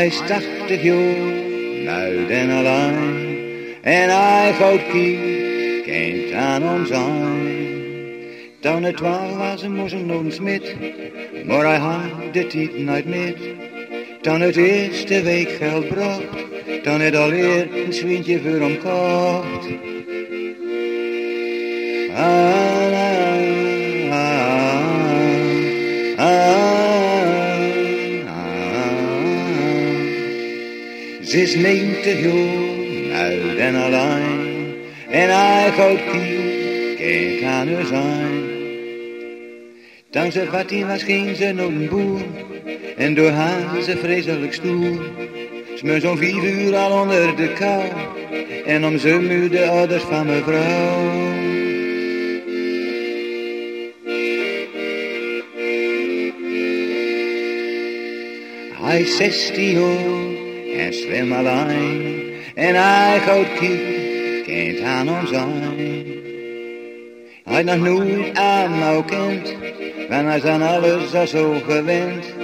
is tachtig jaar, nou den alleen. En hij gaat kie, geen aan om zijn. Dan het twaalf was een moest een smit, maar hij had de tijd nooit meer. Dan het eerste week geld bracht, dan het alweer een zwientje voor hem kocht. Ah, Ze is negentig jaar, oud en alleen, en hij gaat kie, geen kan er zijn. Dankzij Fatty was geen zijn een boer, en door haar ze vreselijk stoer. Smeur zo'n vier uur al onder de kou, en om ze muur de ouders van mevrouw. Hij zestien en zwem alleen. En hij gaat kieken, kent aan ons zijn. Hij nog nooit aan nou kent, want hij is aan alles al zo gewend.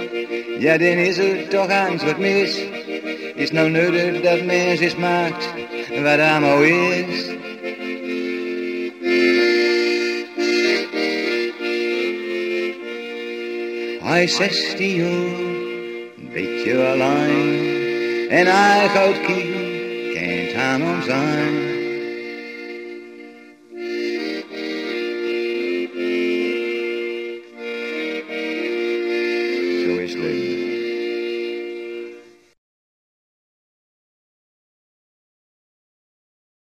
Ja, dan is er toch eens wat mis. Is nou nodig dat mens is maakt wat allemaal is. Hij is zestien jaar beetje alleen. En I gaat kieken, geen time om zijn. Zo is leven.